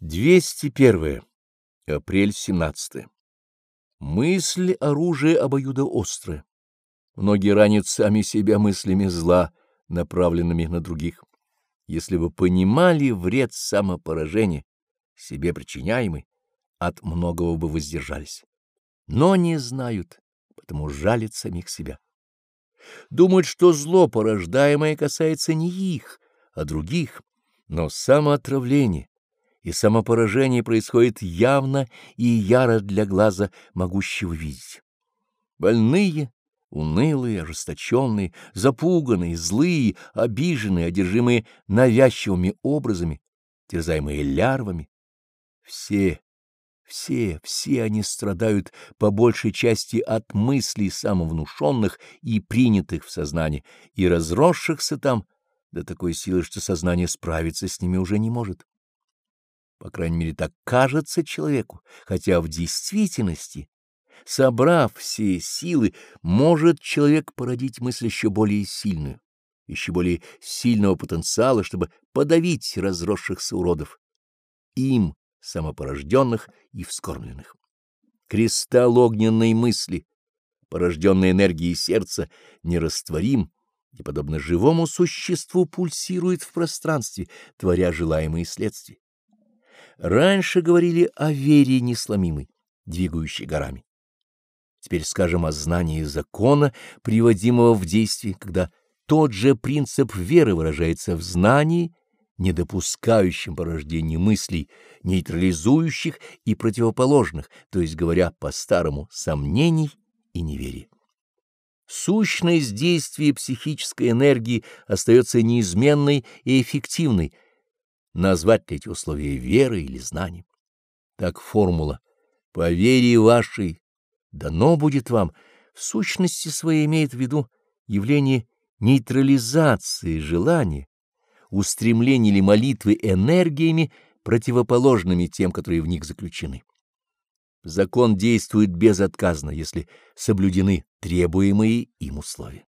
201. Апрель 17. Мысль — оружие обоюдоострое. Многие ранят сами себя мыслями зла, направленными на других. Если бы понимали вред самопоражения, себе причиняемый, от многого бы воздержались. Но не знают, потому жалят самих себя. Думают, что зло, порождаемое, касается не их, а других, но самоотравление и самопоражение происходит явно и яро для глаза, могущего видеть. Больные, унылые, ожесточенные, запуганные, злые, обиженные, одержимые навязчивыми образами, терзаемые лярвами, все, все, все они страдают по большей части от мыслей самовнушенных и принятых в сознание, и разросшихся там до такой силы, что сознание справиться с ними уже не может. По крайней мере, так кажется человеку, хотя в действительности, собрав все силы, может человек породить мысль еще более сильную, еще более сильного потенциала, чтобы подавить разросшихся уродов, им, самопорожденных и вскормленных. Кристалл огненной мысли, порожденной энергией сердца, нерастворим и, подобно живому существу, пульсирует в пространстве, творя желаемые следствия. Раньше говорили о вере несломимой, двигающей горами. Теперь скажем о знании закона, приводимого в действие, когда тот же принцип веры выражается в знании, не допускающем порождения мыслей, нейтрализующих и противоположных, то есть, говоря по-старому, сомнений и неверия. Сущность действия психической энергии остается неизменной и эффективной, назвать ли эти условия верой или знанием. Так формула «по вере вашей дано будет вам» в сущности своей имеет в виду явление нейтрализации желания, устремления или молитвы энергиями, противоположными тем, которые в них заключены. Закон действует безотказно, если соблюдены требуемые им условия.